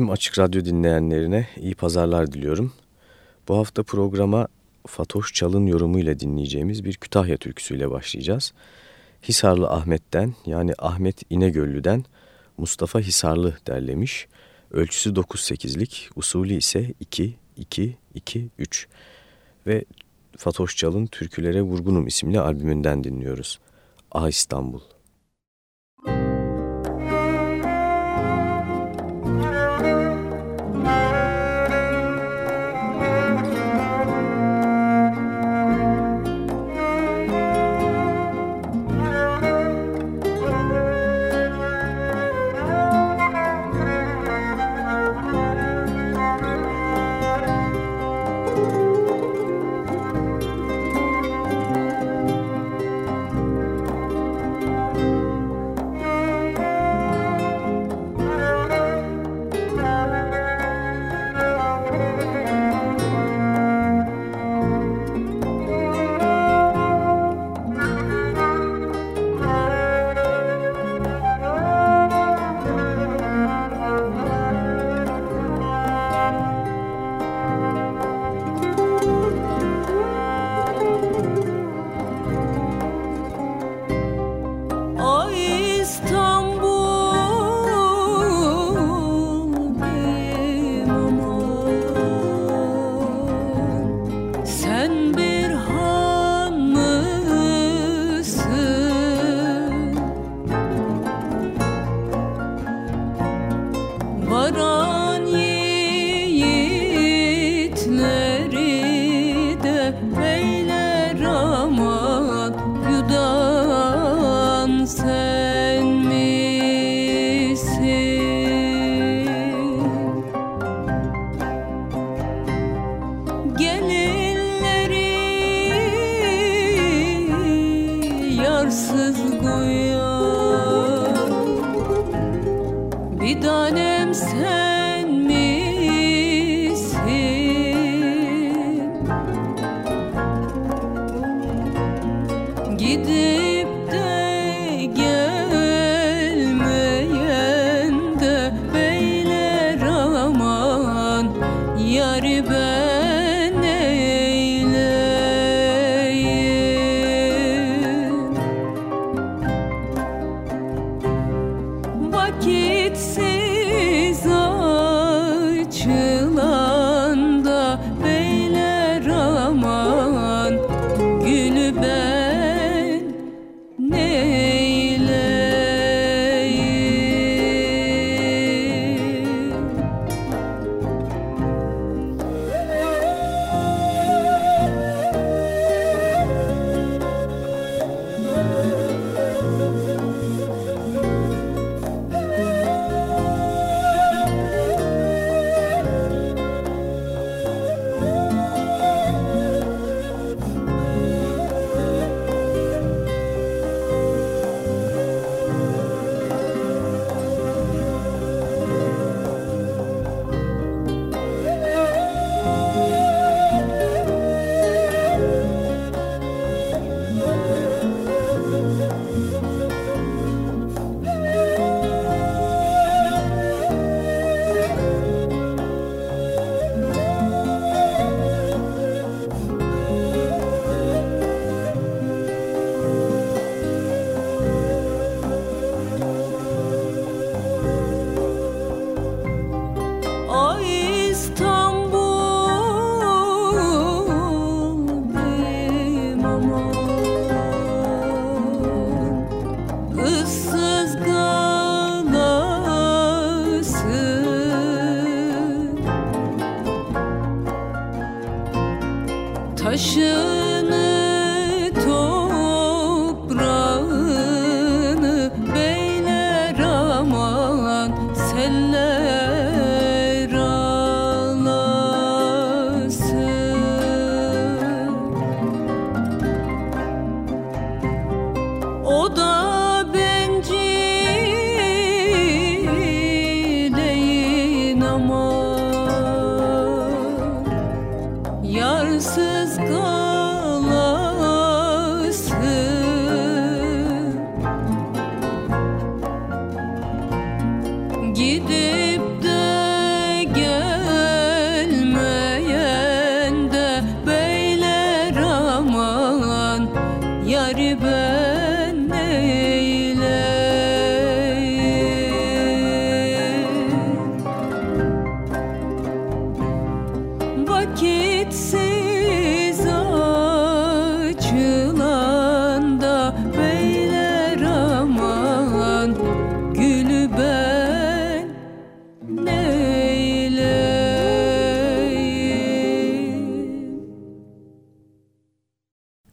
Tüm Açık Radyo dinleyenlerine iyi pazarlar diliyorum. Bu hafta programa Fatoş Çal'ın yorumuyla dinleyeceğimiz bir Kütahya türküsüyle başlayacağız. Hisarlı Ahmet'ten yani Ahmet İnegöllü'den Mustafa Hisarlı derlemiş. Ölçüsü 9-8'lik, usulü ise 2-2-2-3 ve Fatoş Çal'ın Türkülere Vurgunum isimli albümünden dinliyoruz. Ah İstanbul.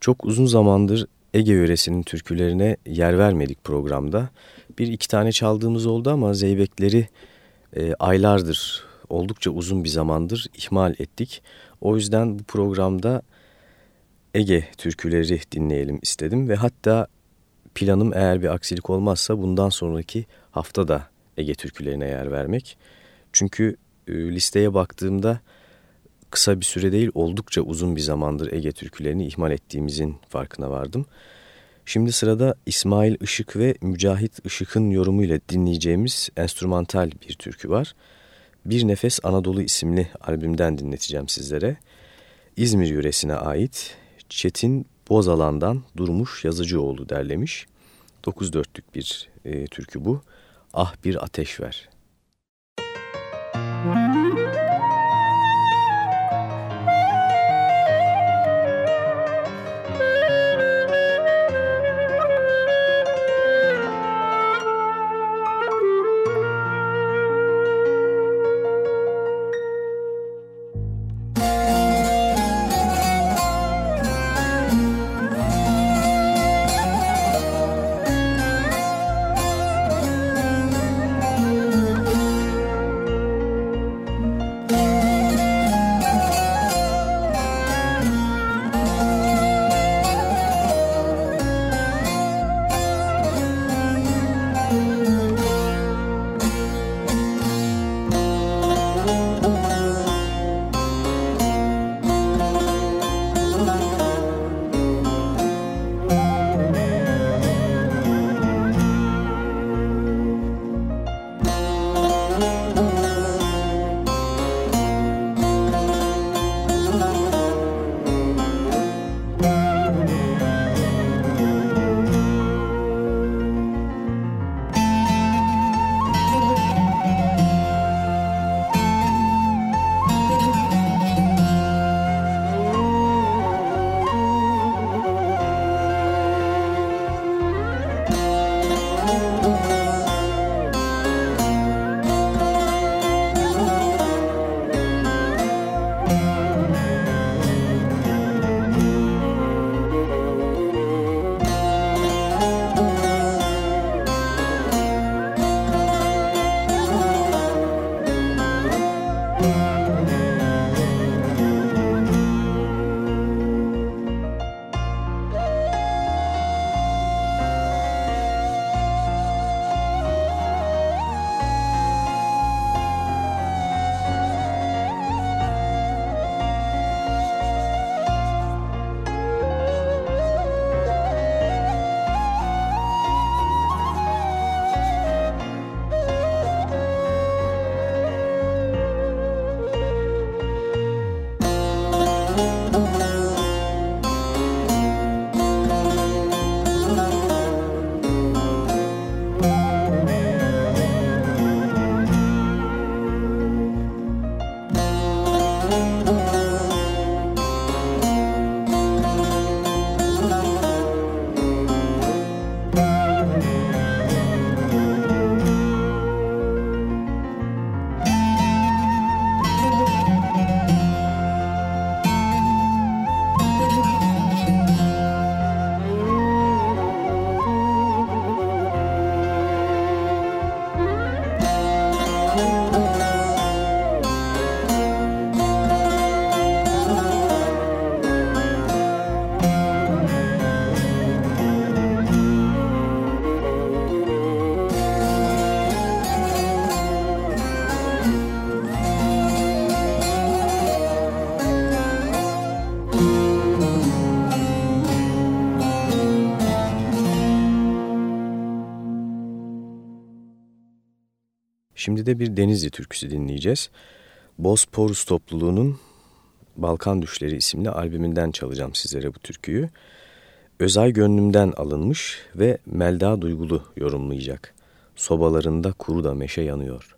Çok uzun zamandır Ege yöresinin türkülerine yer vermedik programda. Bir iki tane çaldığımız oldu ama zeybekleri e, aylardır, oldukça uzun bir zamandır ihmal ettik. O yüzden bu programda Ege türküleri dinleyelim istedim ve hatta planım eğer bir aksilik olmazsa bundan sonraki hafta da Ege türkülerine yer vermek. Çünkü e, listeye baktığımda kısa bir süre değil oldukça uzun bir zamandır Ege türkülerini ihmal ettiğimizin farkına vardım. Şimdi sırada İsmail Işık ve Mücahit Işık'ın yorumuyla dinleyeceğimiz enstrümantal bir türkü var. Bir Nefes Anadolu isimli albümden dinleteceğim sizlere. İzmir yöresine ait Çetin Bozalan'dan Durmuş Yazıcıoğlu derlemiş. 9 dörtlük bir e, türkü bu. Ah bir ateş ver. Şimdi de bir Denizli türküsü dinleyeceğiz. Bosporus topluluğunun Balkan Düşleri isimli albümünden çalacağım sizlere bu türküyü. Özay gönlümden alınmış ve Melda Duygulu yorumlayacak. Sobalarında kuru da meşe yanıyor.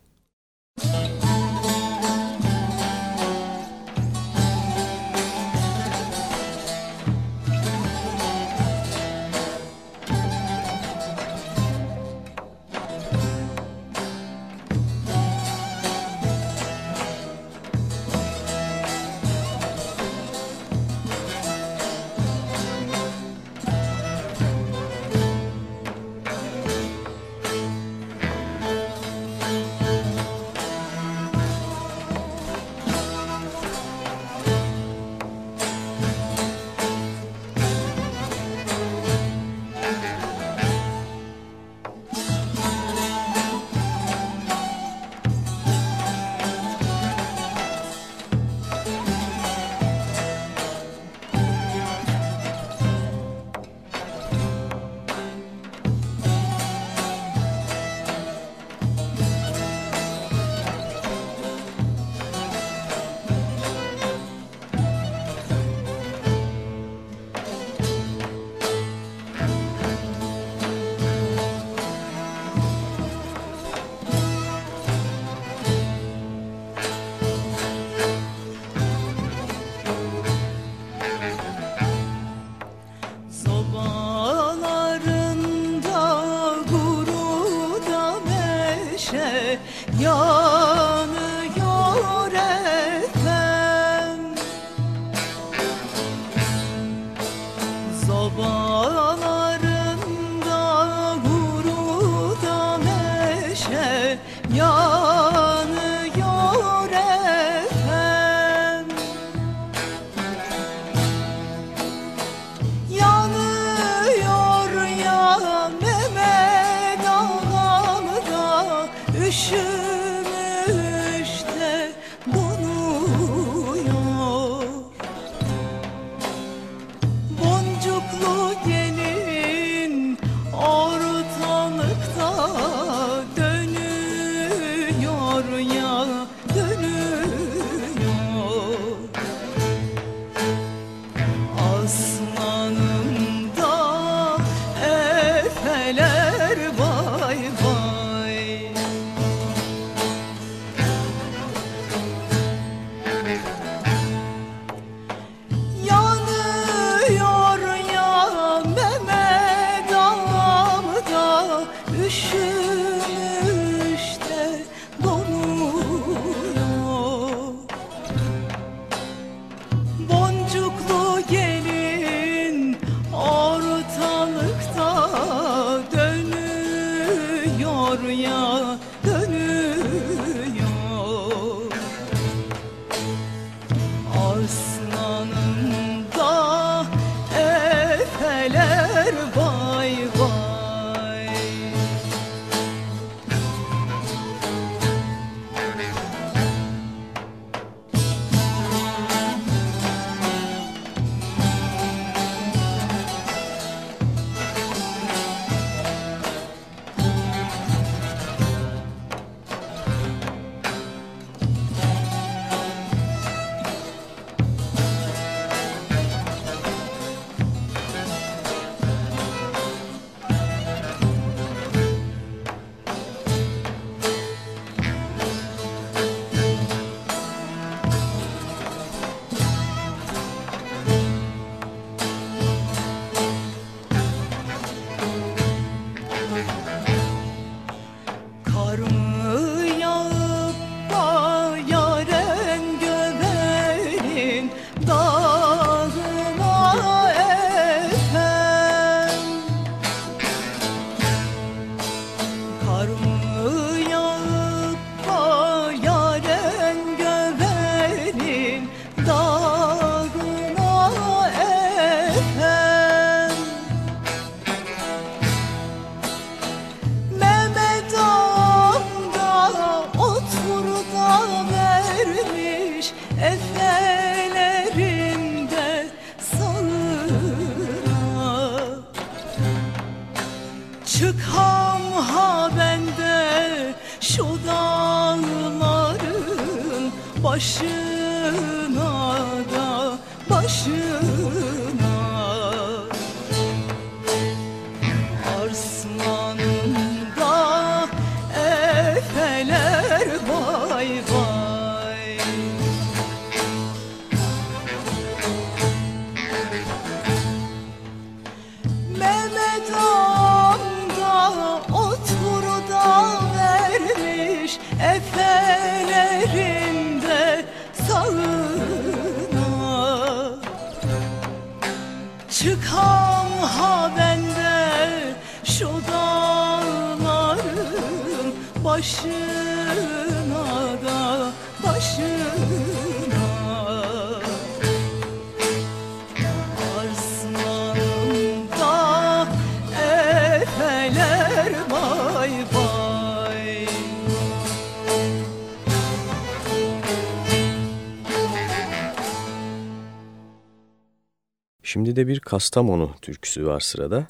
Şimdi de bir Kastamonu türküsü var sırada.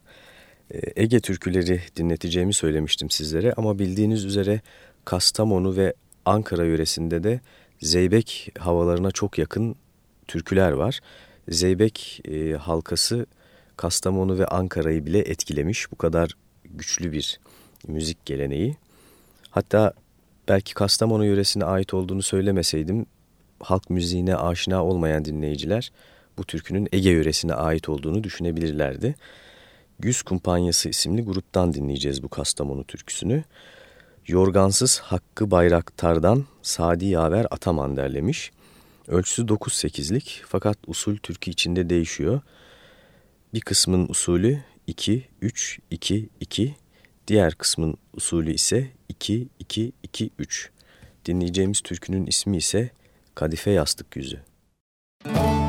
Ee, Ege türküleri dinleteceğimi söylemiştim sizlere ama bildiğiniz üzere Kastamonu ve Ankara yöresinde de Zeybek havalarına çok yakın türküler var. Zeybek e, halkası Kastamonu ve Ankara'yı bile etkilemiş. Bu kadar güçlü bir müzik geleneği. Hatta belki Kastamonu yöresine ait olduğunu söylemeseydim halk müziğine aşina olmayan dinleyiciler bu türkünün Ege yöresine ait olduğunu düşünebilirlerdi. Güz Kumpanyası isimli gruptan dinleyeceğiz bu Kastamonu türküsünü. Yorgansız Hakkı Bayraktar'dan Sadi Yaver Ataman derlemiş. Ölçüsü 9-8'lik fakat usul türkü içinde değişiyor. Bir kısmın usulü 2-3-2-2, diğer kısmın usulü ise 2-2-2-3. Dinleyeceğimiz türkünün ismi ise Kadife Yastık Yüzü. Müzik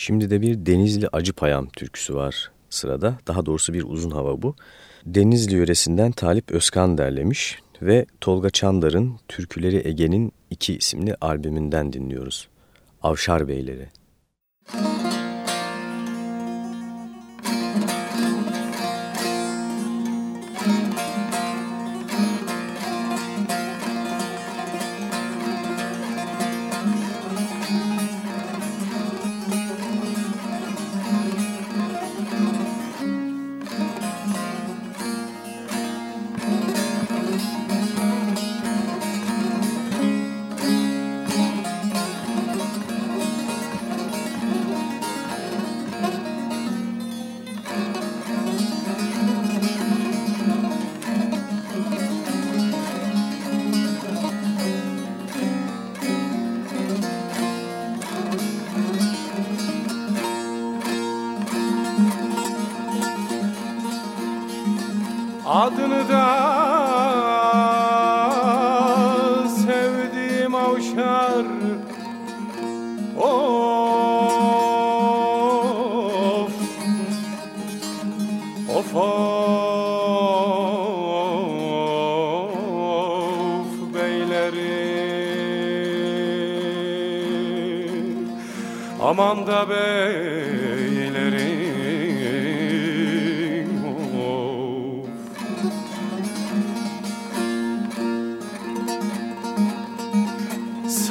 Şimdi de bir Denizli Acıpayam türküsü var sırada. Daha doğrusu bir uzun hava bu. Denizli yöresinden Talip Özkan derlemiş ve Tolga Çandar'ın Türküleri Ege'nin iki isimli albümünden dinliyoruz. Avşar Beyleri. Adını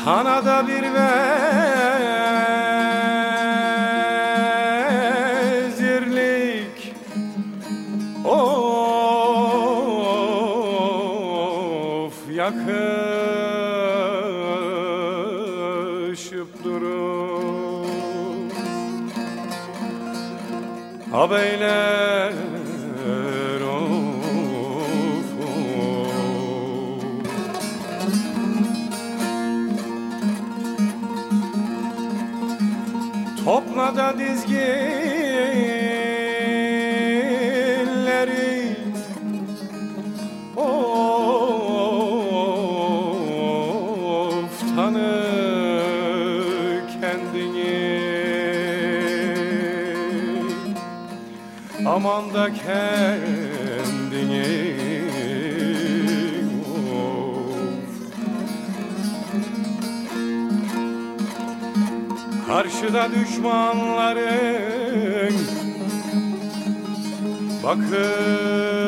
Sana da bir vezirlik. Of yakışıp durur. Abeyler Karşıda düşmanların bakışıp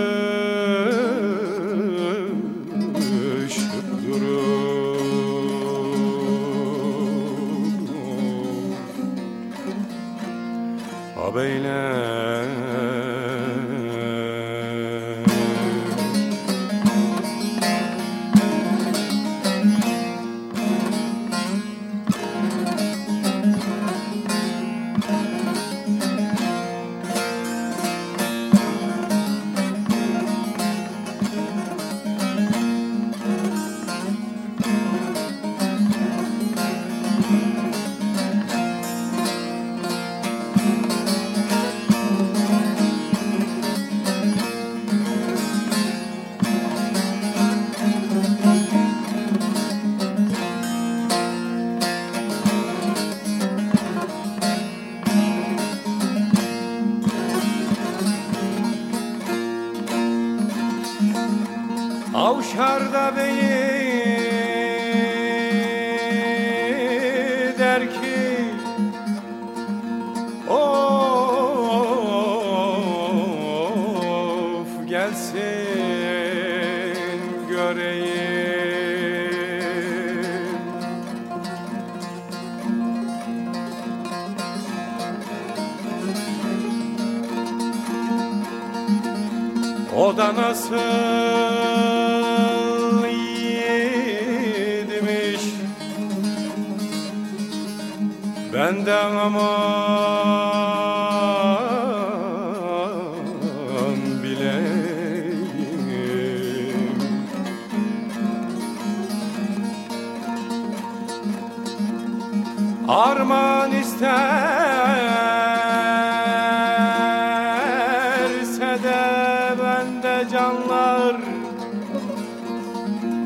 canlar.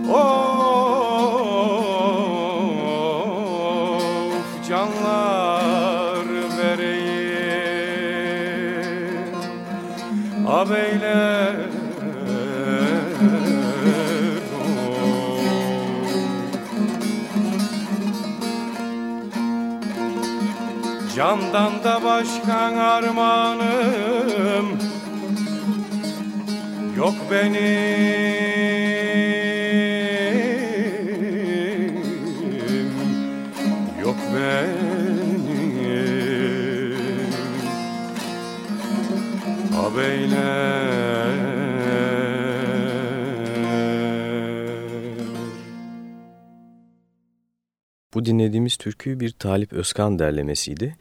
Of canlar vereyim. Ah Abeyler Candan da başka armağanım. Yok benim Yok benim Abeyler Bu dinlediğimiz türkü bir Talip Özkan derlemesiydi.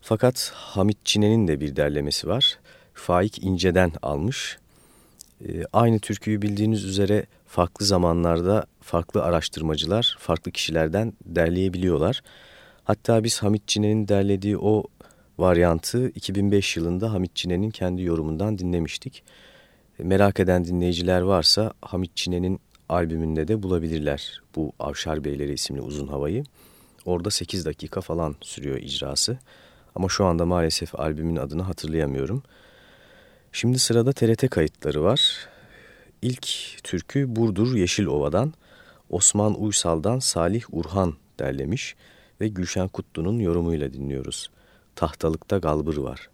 Fakat Hamit Çine'nin de bir derlemesi var. Faik İnce'den almış. Ee, aynı türküyü bildiğiniz üzere farklı zamanlarda farklı araştırmacılar farklı kişilerden derleyebiliyorlar. Hatta biz Hamit Çine'nin derlediği o varyantı 2005 yılında Hamit Çine'nin kendi yorumundan dinlemiştik. Ee, merak eden dinleyiciler varsa Hamit Çine'nin albümünde de bulabilirler bu Avşar Beyleri isimli uzun havayı. Orada 8 dakika falan sürüyor icrası. Ama şu anda maalesef albümün adını hatırlayamıyorum. Şimdi sırada TRT kayıtları var. İlk türkü Burdur Yeşilova'dan, Osman Uysal'dan Salih Urhan derlemiş ve Gülşen Kutlu'nun yorumuyla dinliyoruz. Tahtalıkta galbır var.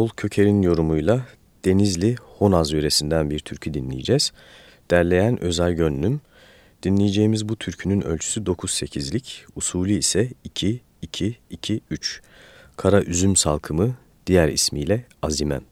Erol Köker'in yorumuyla Denizli Honaz yöresinden bir türkü dinleyeceğiz. Derleyen Özel Gönlüm. Dinleyeceğimiz bu türkünün ölçüsü 9-8'lik, usulü ise 2-2-2-3. Kara Üzüm Salkımı, diğer ismiyle Azimem.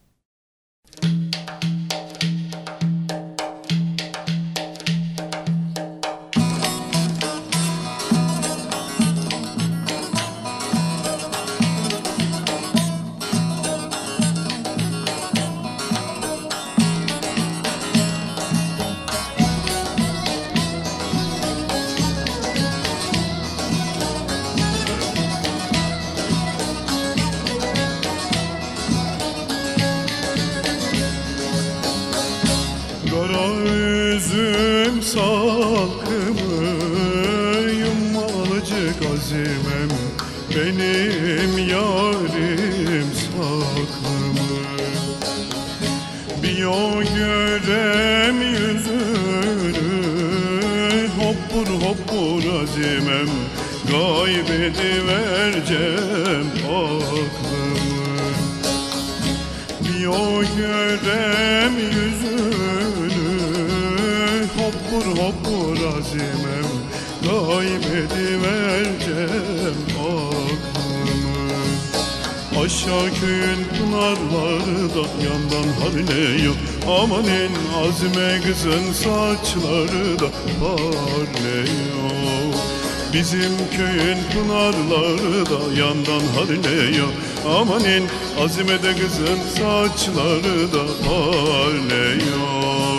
Amanin azimede kızın saçları da parlıyor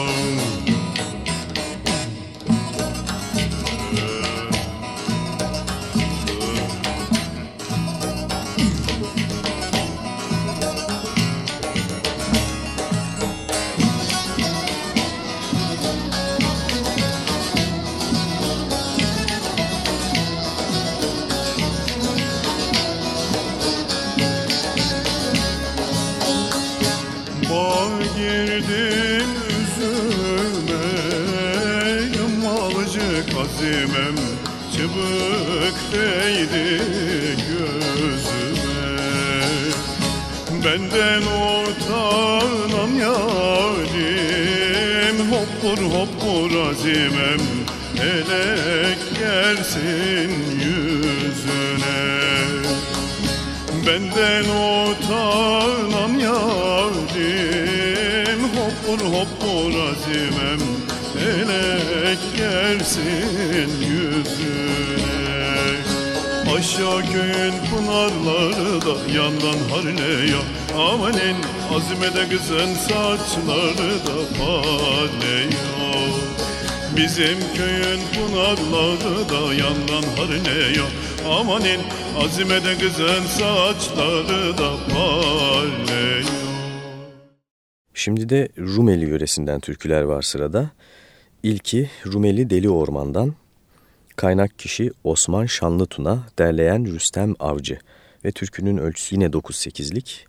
Benden ortağınam yarim. Hoppur hoppur azimem. Elek gelsin yüzüne. Benden ortağınam yarim. Hoppur hoppur azimem. Elek gelsin yüzüne Aşağı köyün pınarları da yandan harlıyor. Amanin azimede kızın saçları da parlıyor. Bizim köyün pınarları da yandan harlıyor. Amanin azimede kızın saçları da parlıyor. Şimdi de Rumeli yöresinden türküler var sırada. İlki Rumeli Deli Orman'dan Kaynak kişi Osman Şanlıtuna, derleyen Rüstem Avcı ve türkünün ölçüsü yine 9-8'lik,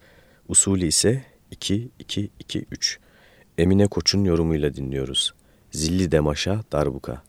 usulü ise 2-2-2-3. Emine Koç'un yorumuyla dinliyoruz. Zilli Demaşa Darbuka.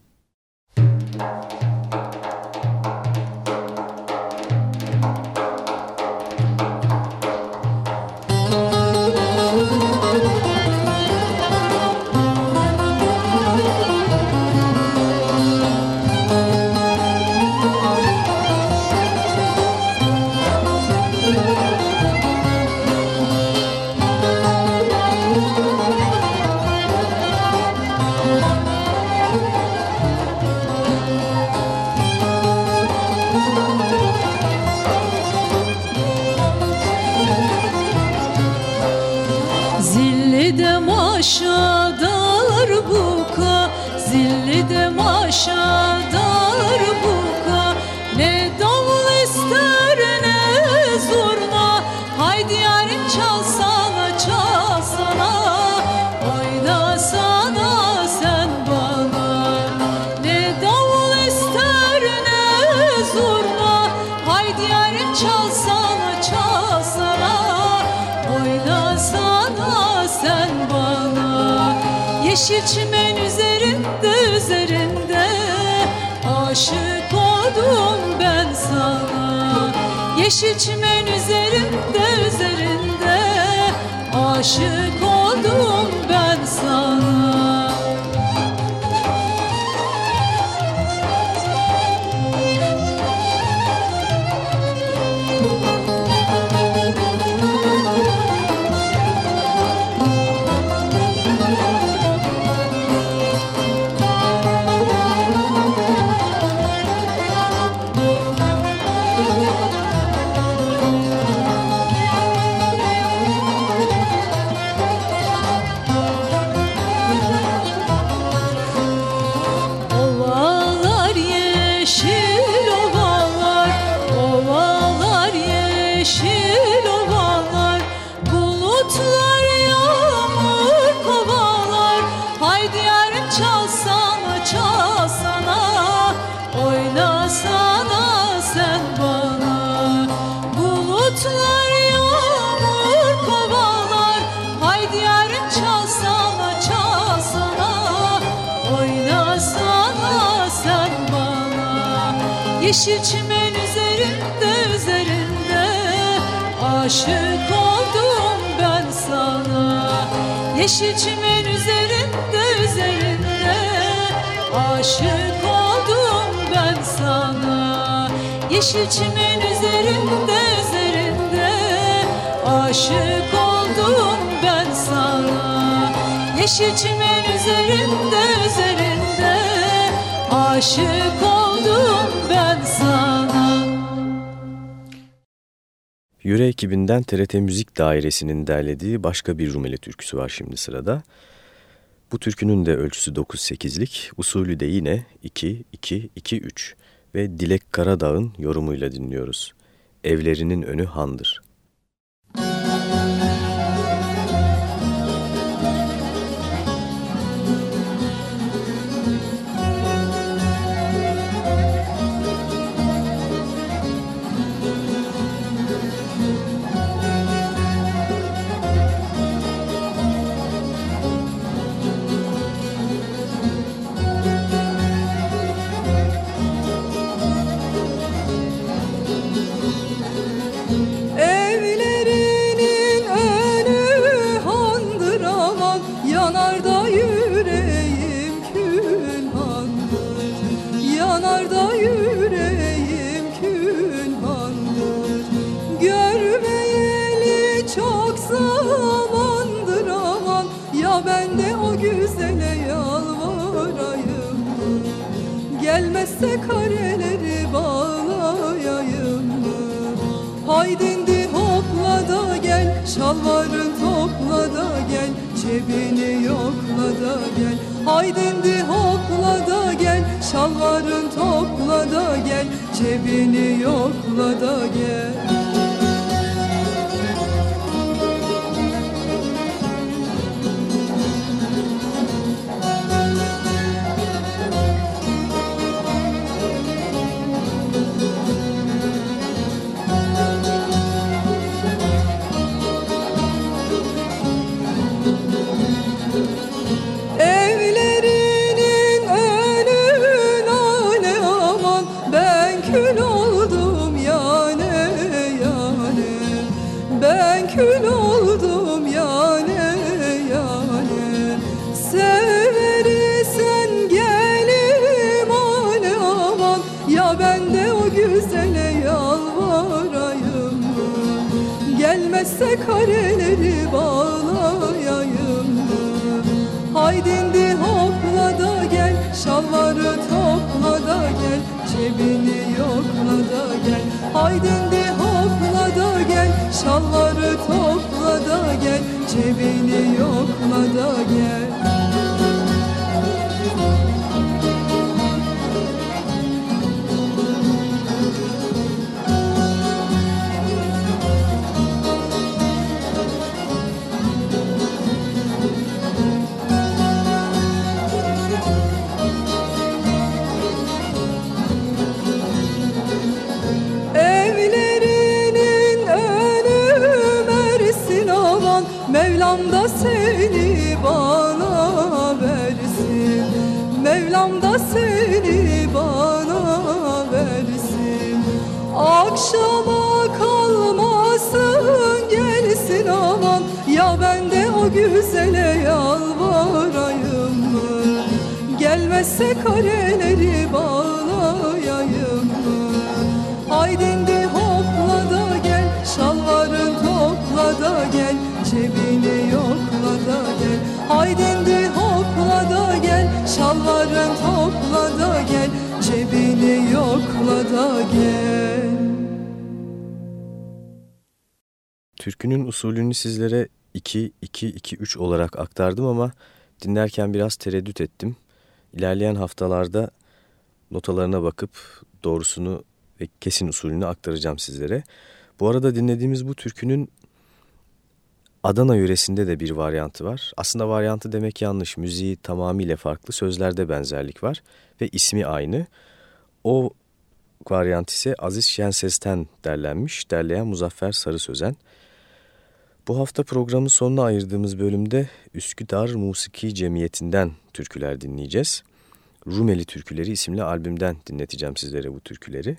Yeşil çimen üzerinde üzerinde Aşık oldum Yeşil çimen üzerinde üzerinde Aşık oldum ben sana. Yeşil çimen üzerinde üzerinde Aşık oldum ben sana. Yeşil çimen üzerinde üzerinde Aşık oldum Yüre ekibinden TRT Müzik Dairesi'nin derlediği başka bir Rumeli türküsü var şimdi sırada. Bu türkünün de ölçüsü 9-8'lik, usulü de yine 2-2-2-3 ve Dilek Karadağ'ın yorumuyla dinliyoruz. Evlerinin önü handır. Haydindi hopla da gel Şalvarın topla da gel Cebini yokla da gel. Haydindi hopla da gel Şalvarın topla da gel Cebini yokla da gel Akşama kalmasın gelsin aman Ya ben de o güzele yalvarayım mı? Gelmezse kareleri bağlayayım mı? Haydindi hopla da gel Şalvarın topla da gel Cebini yokla da gel. Haydindi hopla da gel Şalvarın topla da gel Cebini yokla da gel Türkünün usulünü sizlere 2-2-2-3 olarak aktardım ama dinlerken biraz tereddüt ettim. İlerleyen haftalarda notalarına bakıp doğrusunu ve kesin usulünü aktaracağım sizlere. Bu arada dinlediğimiz bu türkünün Adana yöresinde de bir varyantı var. Aslında varyantı demek yanlış. Müziği tamamıyla farklı, sözlerde benzerlik var ve ismi aynı. O varyant ise Aziz Şenses'ten derlenmiş, derleyen Muzaffer Sarı Sözen. Bu hafta programın sonuna ayırdığımız bölümde Üsküdar Musiki Cemiyeti'nden türküler dinleyeceğiz. Rumeli Türküleri isimli albümden dinleteceğim sizlere bu türküleri.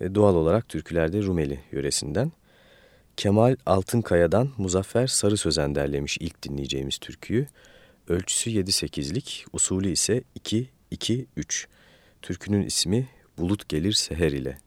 Ve doğal olarak türkülerde Rumeli yöresinden. Kemal Altınkaya'dan Muzaffer Sarı Sözen derlemiş ilk dinleyeceğimiz türküyü. Ölçüsü 7-8'lik, usulü ise 2-2-3. Türkünün ismi Bulut Gelir Seher ile.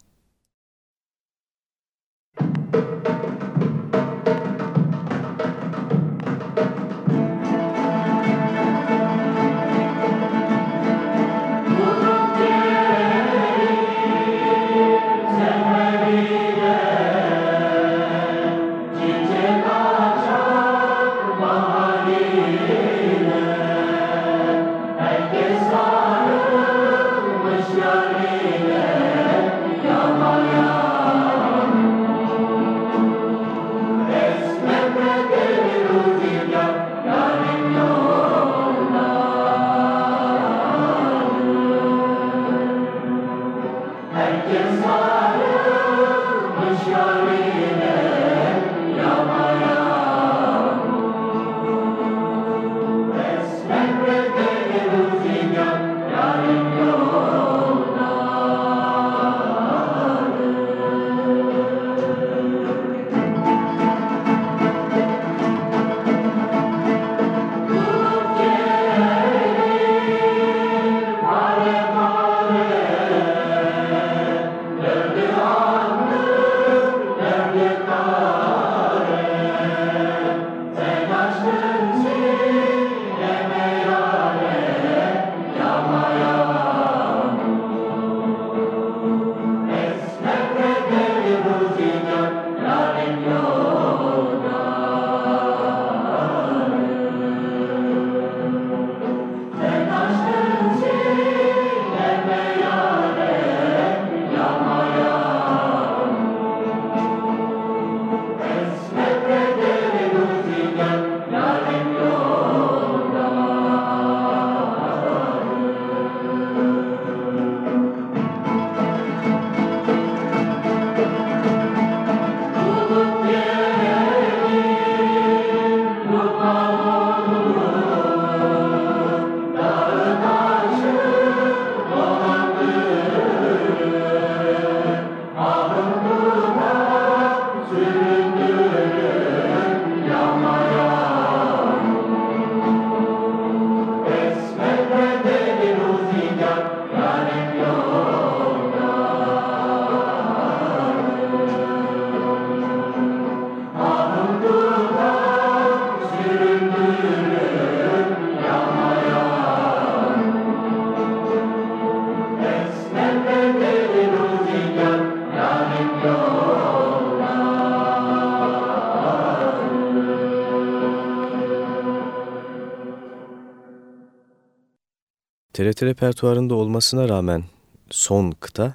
TRT repertuarında olmasına rağmen son kıta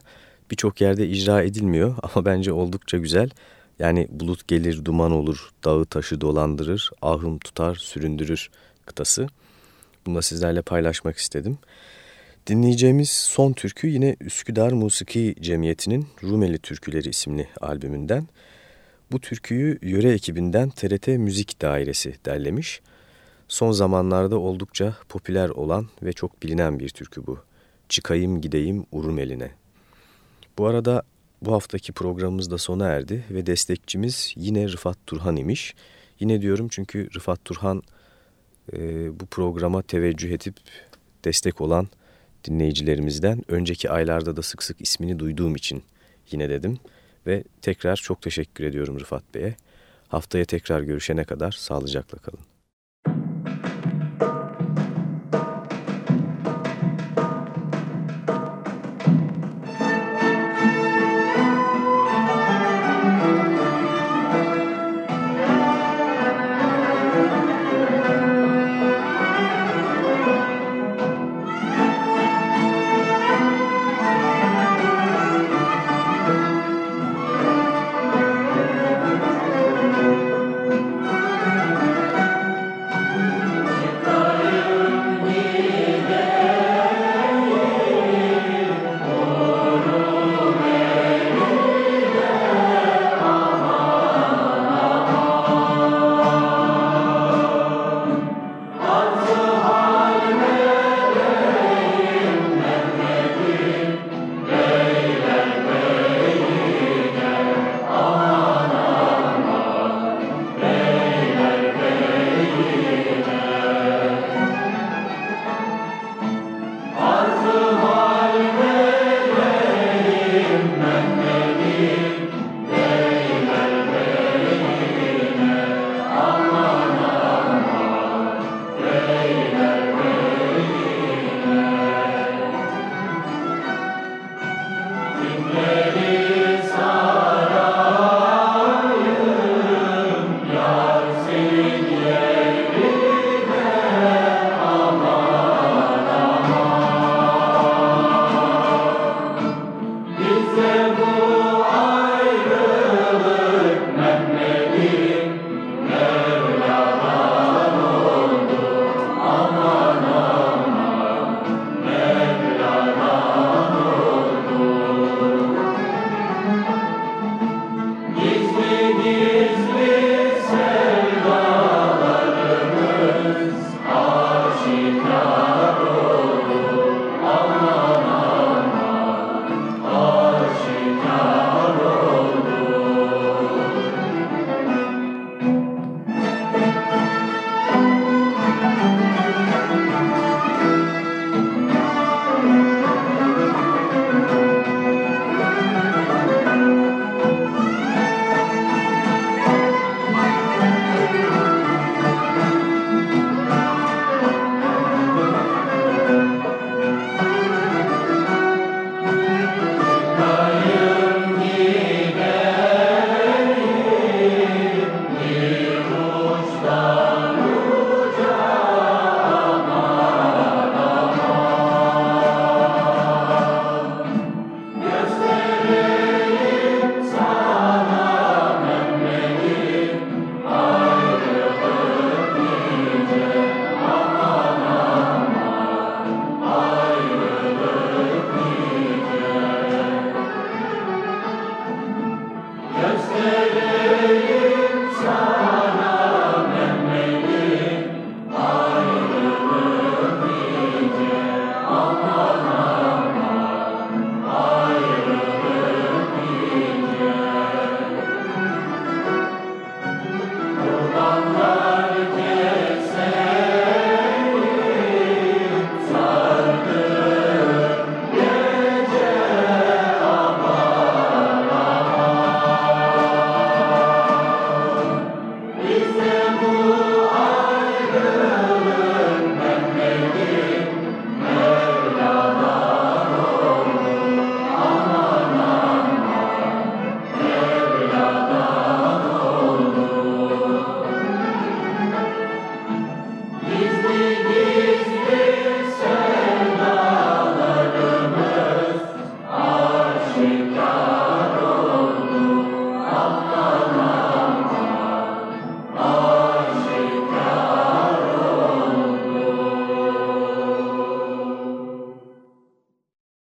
birçok yerde icra edilmiyor ama bence oldukça güzel. Yani bulut gelir duman olur, dağı taşı dolandırır, ahım tutar süründürür kıtası. Bunu da sizlerle paylaşmak istedim. Dinleyeceğimiz son türkü yine Üsküdar Musiki Cemiyeti'nin Rumeli Türküleri isimli albümünden. Bu türküyü yöre ekibinden TRT Müzik Dairesi derlemiş. Son zamanlarda oldukça popüler olan ve çok bilinen bir türkü bu. Çıkayım gideyim urum eline. Bu arada bu haftaki programımız da sona erdi ve destekçimiz yine Rıfat Turhan imiş. Yine diyorum çünkü Rıfat Turhan e, bu programa teveccüh edip destek olan dinleyicilerimizden. Önceki aylarda da sık sık ismini duyduğum için yine dedim. Ve tekrar çok teşekkür ediyorum Rıfat Bey'e. Haftaya tekrar görüşene kadar sağlıcakla kalın.